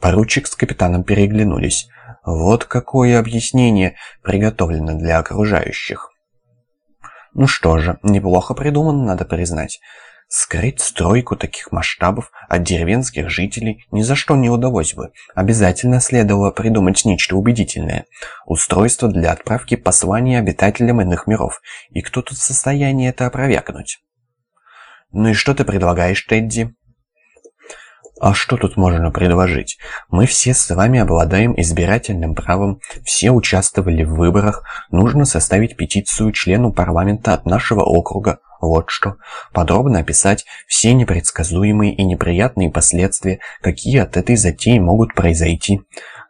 Поручик с капитаном переглянулись. Вот какое объяснение приготовлено для окружающих. Ну что же, неплохо придумано, надо признать. Скрыть стройку таких масштабов от деревенских жителей ни за что не удалось бы. Обязательно следовало придумать нечто убедительное. Устройство для отправки посланий обитателям иных миров. И кто тут в состоянии это опровергнуть? «Ну и что ты предлагаешь, Тедди?» А что тут можно предложить? Мы все с вами обладаем избирательным правом, все участвовали в выборах, нужно составить петицию члену парламента от нашего округа, вот что. Подробно описать все непредсказуемые и неприятные последствия, какие от этой затеи могут произойти.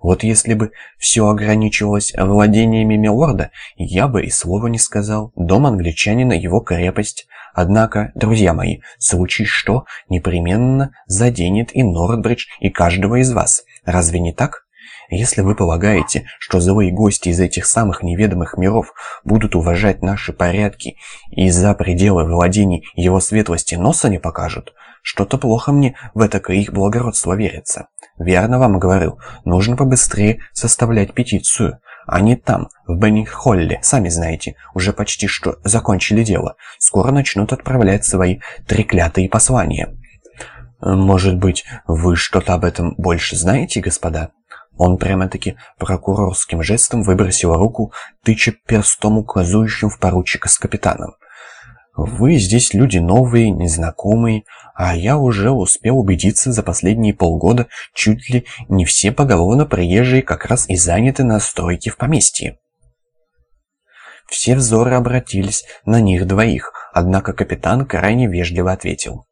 Вот если бы все ограничивалось владениями Милорда, я бы и слова не сказал. Дом англичанина, его крепость. Однако, друзья мои, случай что, непременно заденет и Нордбридж, и каждого из вас. Разве не так? Если вы полагаете, что злые гости из этих самых неведомых миров будут уважать наши порядки и за пределы владений его светлости носа не покажут, что-то плохо мне в это их благородство верится. Верно вам говорю, нужно побыстрее составлять петицию. Они там, в Беннинг-Холле, сами знаете, уже почти что закончили дело. Скоро начнут отправлять свои треклятые послания. Может быть, вы что-то об этом больше знаете, господа? Он прямо-таки прокурорским жестом выбросил руку, тыча перстом указующим в поручика с капитаном. «Вы здесь люди новые, незнакомые, а я уже успел убедиться за последние полгода, чуть ли не все поголовно приезжие как раз и заняты на стройке в поместье». Все взоры обратились на них двоих, однако капитан крайне вежливо ответил.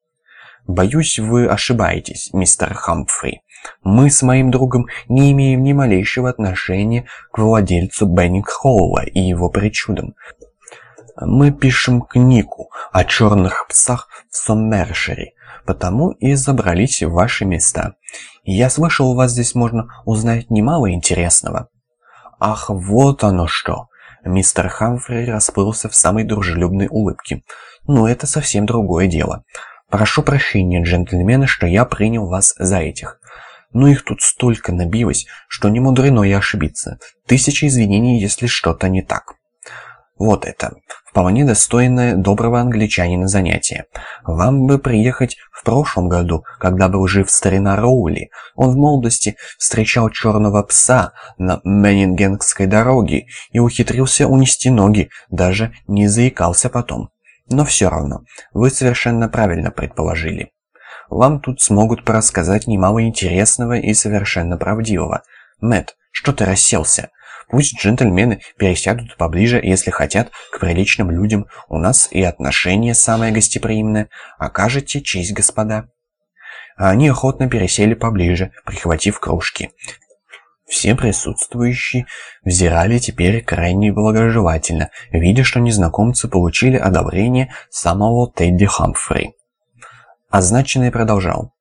«Боюсь, вы ошибаетесь, мистер Хамфри. Мы с моим другом не имеем ни малейшего отношения к владельцу Беннинг-Холла и его причудам. Мы пишем книгу о черных псах в Соммершере, потому и забрались в ваши места. Я слышал, у вас здесь можно узнать немало интересного. Ах, вот оно что! Мистер Хамфри расплылся в самой дружелюбной улыбке. Но это совсем другое дело. Прошу прощения, джентльмены, что я принял вас за этих. Но их тут столько набилось, что не мудрено и ошибиться. Тысячи извинений, если что-то не так. Вот это. Вполне достойное доброго англичанина занятие. Вам бы приехать в прошлом году, когда был жив старина Роули. Он в молодости встречал черного пса на Меннингенской дороге и ухитрился унести ноги, даже не заикался потом. Но все равно, вы совершенно правильно предположили. Вам тут смогут порассказать немало интересного и совершенно правдивого. Мэт, что ты расселся? Пусть джентльмены пересядут поближе, если хотят, к приличным людям. У нас и отношение самое гостеприимное. Окажете честь, господа. А они охотно пересели поближе, прихватив кружки. Все присутствующие взирали теперь крайне благожелательно, видя, что незнакомцы получили одобрение самого Тедди Хамфри. Означенный продолжал.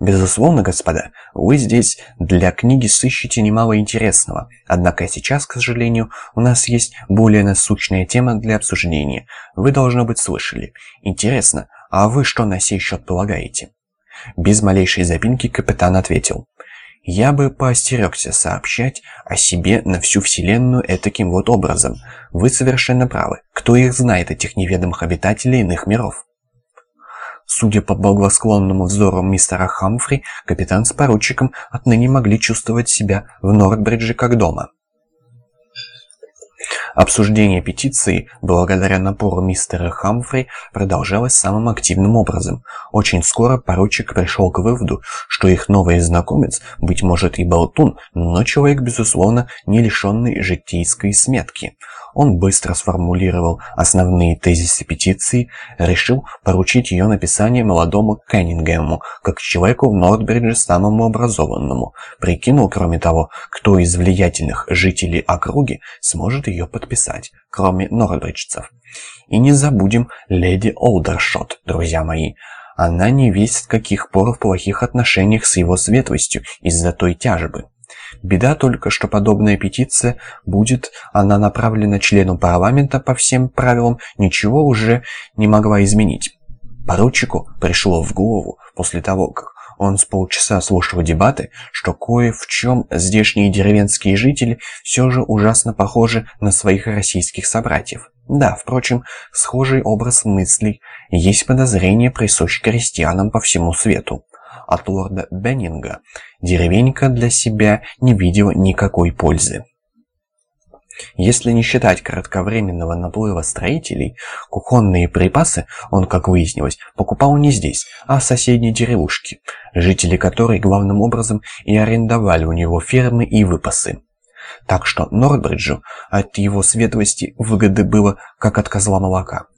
Безусловно, господа, вы здесь для книги сыщете немало интересного. Однако сейчас, к сожалению, у нас есть более насущная тема для обсуждения. Вы, должно быть, слышали. Интересно, а вы что на сей счет полагаете? Без малейшей запинки капитан ответил. Я бы поостерегся сообщать о себе на всю Вселенную этаким вот образом. Вы совершенно правы. Кто их знает, этих неведомых обитателей иных миров? Судя по благосклонному взору мистера Хамфри, капитан с поручиком отныне могли чувствовать себя в Нордбридже как дома. Обсуждение петиции, благодаря напору мистера Хамфри, продолжалось самым активным образом. Очень скоро поручик пришел к выводу, что их новый знакомец, быть может и болтун, но человек, безусловно, не лишенный житейской сметки. Он быстро сформулировал основные тезисы петиции, решил поручить ее написание молодому Кеннингему, как человеку в Нордбридже самому образованному. Прикинул, кроме того, кто из влиятельных жителей округи сможет ее подписать, кроме нордбриджцев. И не забудем леди Олдершот, друзья мои. Она не весь каких пор в плохих отношениях с его светлостью из-за той тяжбы. Беда только, что подобная петиция, будет она направлена члену парламента по всем правилам, ничего уже не могла изменить. Поручику пришло в голову, после того, как Он с полчаса слушал дебаты, что кое в чем здешние деревенские жители все же ужасно похожи на своих российских собратьев. Да, впрочем, схожий образ мыслей есть подозрение присущ крестьянам по всему свету. От лорда Беннинга деревенька для себя не видела никакой пользы. Если не считать кратковременного наплыва строителей, кухонные припасы он, как выяснилось, покупал не здесь, а в соседней деревушке, жители которой главным образом и арендовали у него фермы и выпасы. Так что Норбриджу от его светлости выгоды было как от козла молока.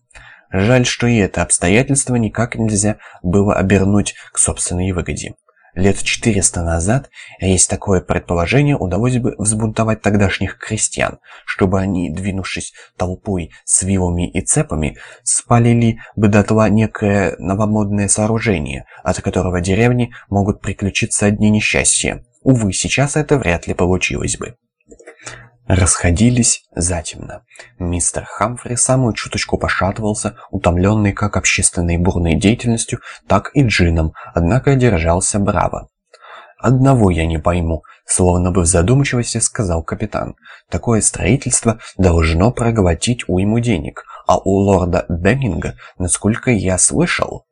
Жаль, что и это обстоятельство никак нельзя было обернуть к собственной выгоде. Лет 400 назад, есть такое предположение, удалось бы взбунтовать тогдашних крестьян, чтобы они, двинувшись толпой с вилами и цепами, спалили бы дотла некое новомодное сооружение, от которого деревни могут приключиться одни несчастья. Увы, сейчас это вряд ли получилось бы расходились затемно. Мистер Хамфри самую чуточку пошатывался, утомленный как общественной бурной деятельностью, так и джином, однако держался браво. «Одного я не пойму», — словно бы в задумчивости сказал капитан. «Такое строительство должно проглотить уйму денег, а у лорда Беннинга, насколько я слышал...»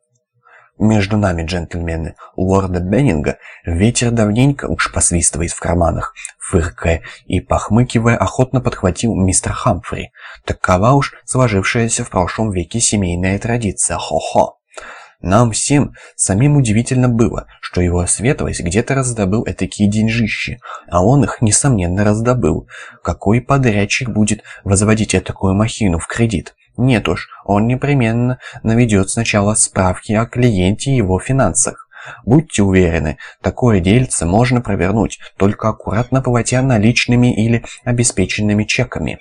Между нами, джентльмены, у лорда Беннинга ветер давненько уж посвистывает в карманах. Фыркая и похмыкивая, охотно подхватил мистер Хамфри. Такова уж сложившаяся в прошлом веке семейная традиция. Хо-хо. Нам всем самим удивительно было, что его светлость где-то раздобыл этакие деньжищи, а он их, несомненно, раздобыл. Какой подрядчик будет возводить такую махину в кредит? Нет уж, он непременно наведет сначала справки о клиенте и его финансах. Будьте уверены, такое дельце можно провернуть, только аккуратно платя наличными или обеспеченными чеками.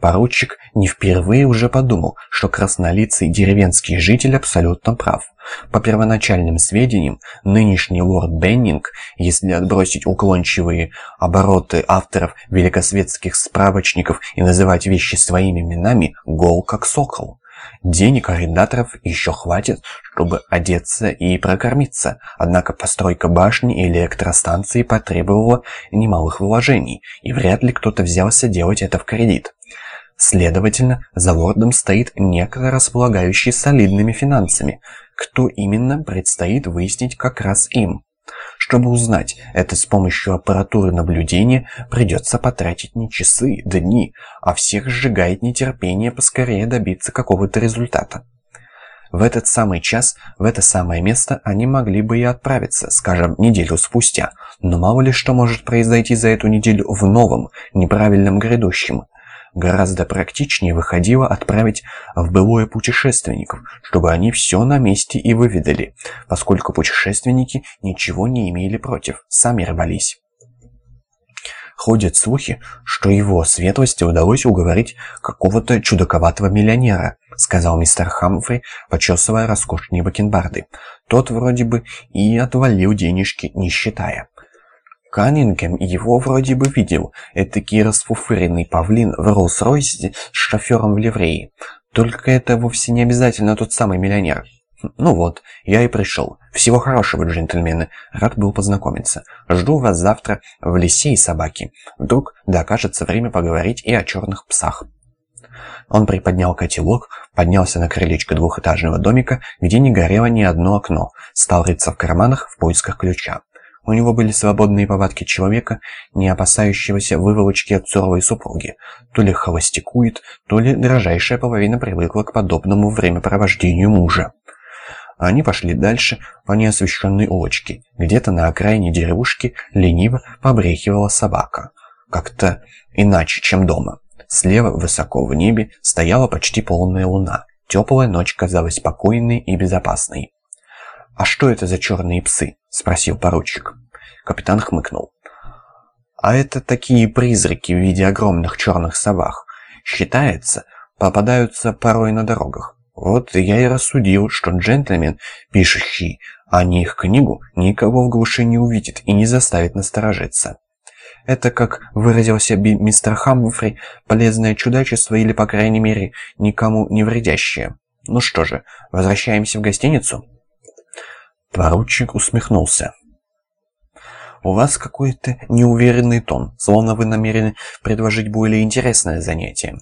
Поручик не впервые уже подумал, что краснолицый деревенский житель абсолютно прав. По первоначальным сведениям, нынешний лорд Беннинг, если отбросить уклончивые обороты авторов великосветских справочников и называть вещи своими именами, гол как сокол. Денег арендаторов еще хватит, чтобы одеться и прокормиться, однако постройка башни и электростанции потребовала немалых вложений, и вряд ли кто-то взялся делать это в кредит. Следовательно, за лордом стоит некто, располагающий солидными финансами. Кто именно, предстоит выяснить как раз им. Чтобы узнать это с помощью аппаратуры наблюдения, придется потратить не часы, дни, а всех сжигает нетерпение поскорее добиться какого-то результата. В этот самый час, в это самое место они могли бы и отправиться, скажем, неделю спустя, но мало ли что может произойти за эту неделю в новом, неправильном грядущем – Гораздо практичнее выходило отправить в былое путешественников, чтобы они все на месте и выведали, поскольку путешественники ничего не имели против, сами рвались. Ходят слухи, что его светлости удалось уговорить какого-то чудаковатого миллионера, сказал мистер Хамфри, почесывая роскошные бакенбарды. Тот вроде бы и отвалил денежки, не считая. Каннингем его вроде бы видел, этакий расфуфыренный павлин в Роллс-Ройсе с шофером в ливреи. Только это вовсе не обязательно тот самый миллионер. Ну вот, я и пришел. Всего хорошего, джентльмены. Рад был познакомиться. Жду вас завтра в лесе и собаки. Вдруг да окажется время поговорить и о черных псах. Он приподнял котелок, поднялся на крылечко двухэтажного домика, где не горело ни одно окно, стал рыться в карманах в поисках ключа. У него были свободные повадки человека, не опасающегося выволочки от суровой супруги. То ли холостякует, то ли дрожайшая половина привыкла к подобному времяпровождению мужа. Они пошли дальше по неосвещенной улочке. Где-то на окраине деревушки лениво побрехивала собака. Как-то иначе, чем дома. Слева, высоко в небе, стояла почти полная луна. Теплая ночь казалась спокойной и безопасной. «А что это за черные псы?» — спросил поручик. Капитан хмыкнул. «А это такие призраки в виде огромных черных собак. Считается, попадаются порой на дорогах. Вот я и рассудил, что джентльмен, пишущий о них книгу, никого в глуши не увидит и не заставит насторожиться. Это, как выразился би мистер Хамфри, полезное чудачество или, по крайней мере, никому не вредящее. Ну что же, возвращаемся в гостиницу?» Поручик усмехнулся. «У вас какой-то неуверенный тон, словно вы намерены предложить более интересное занятие.